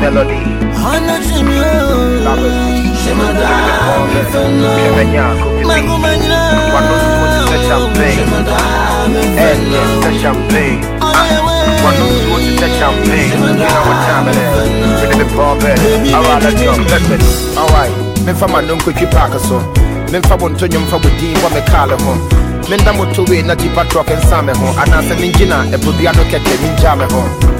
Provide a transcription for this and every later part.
Melody. champagne. One knows what is the champagne. You know what time it is. Ready to pour better. Alright, let's go. Listen. Alright. Me fa ma park so. Me fa bon tonyo mfa bodi wa me kale ho. Me nda moto na jipa truck nsa me ho. Anase me ngina ebobia no keke mi nja me ho.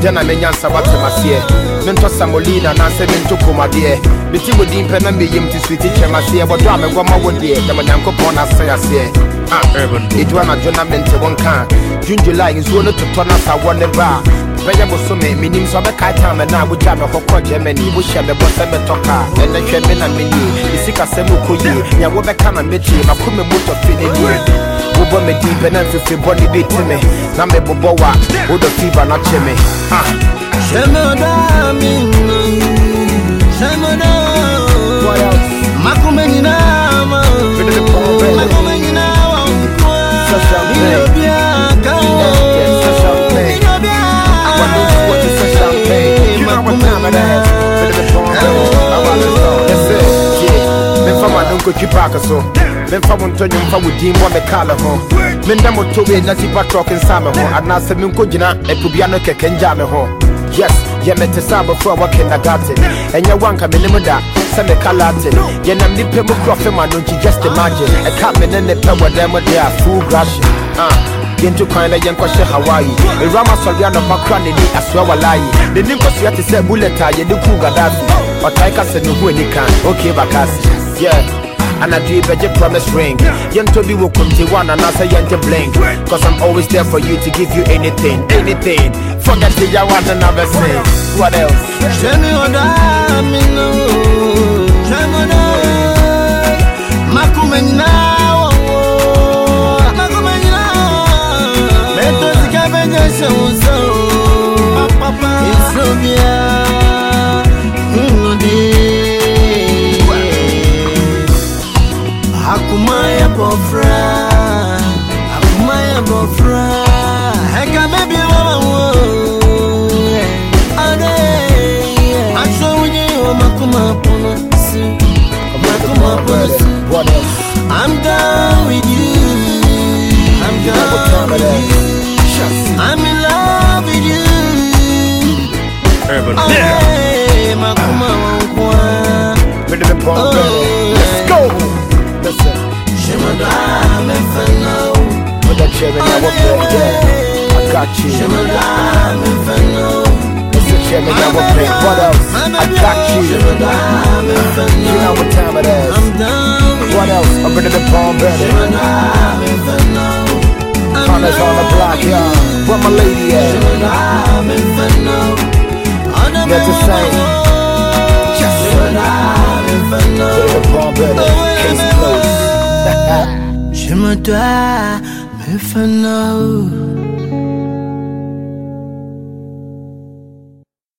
Dena me nyansa wate maseɛ mentɔ samolina anaasɛ mento komadeɛ meti wo din pɛ na meyam te suiti kyɛm aseɛ wɔdɔ a mɛgɔ ma wo deɛ dama nyankopɔn no asɛe aseɛ ɛdu anadwo na mente wo nka june july nsuo no totɔ na sa wɔ ne ba a bɛyɛ bosome menim sɛ ɔbɛkae me na wogya me hɔ kɔ germany wohyɛ me bɔ sɛ metɔ kaa ɛnɛ hwɛ me na menie ɛsikasɛm wokɔ yie nea wobɛka na mɛtie makome motɔ fi ne nie wobɔ me din pɛ na mfifiri bɔne bɛti me na mebobɔ wa wodɔ fiva no kye me Ah. Ma twi park so. Memfa wo ntonyo mfa wo din me ho. Menda moto we na tipa truck nsa me ho. Anaasɛ menkɔ gyina apubia no kɛkɛ ngya me ho. Yes, yɛ mete sɛ abɔfo a. Ɛnyɛ wanka menim da sɛ meka latin. Yɛnam nipa mu korɔ fam ano nti just imagine. Ɛka me ne ne pɛ wɔ dɛm de a full grashing. Ah. yɛntu kwan na yɛnkɔhyɛ hawaii ɛwura ma sɔre anɔpa kora n'ani asoa walayi n'ani nkɔsoa te sɛ bullet a yɛde kuu gadafi ɔtae ka sɛ ne ho ani ka ok bakase yeah anadwo yi bɛgye promise ring. Yɛntɔ bi wɔ kontewa anaasɛ yɛngye blink cause i'm always there for you to give you anything anything. Forget the yawa no na bɛse what else I'm done with you. I'm You know what time done it with you. I'm in love with you. Urban Ade Makuma wankwa ready to pump Oh, let's go. Listen. Shemada me feno put that chair in our oh, bed yeah. I got you. Shemada me feno Listen, chair in our bed what else? I got you. Shemada me Else? I'm ready better. Me Hunters on the block, y'all. Where my lady at? Me That's the same. Me feno Ready to bomb better. Case closed. Shemada me feno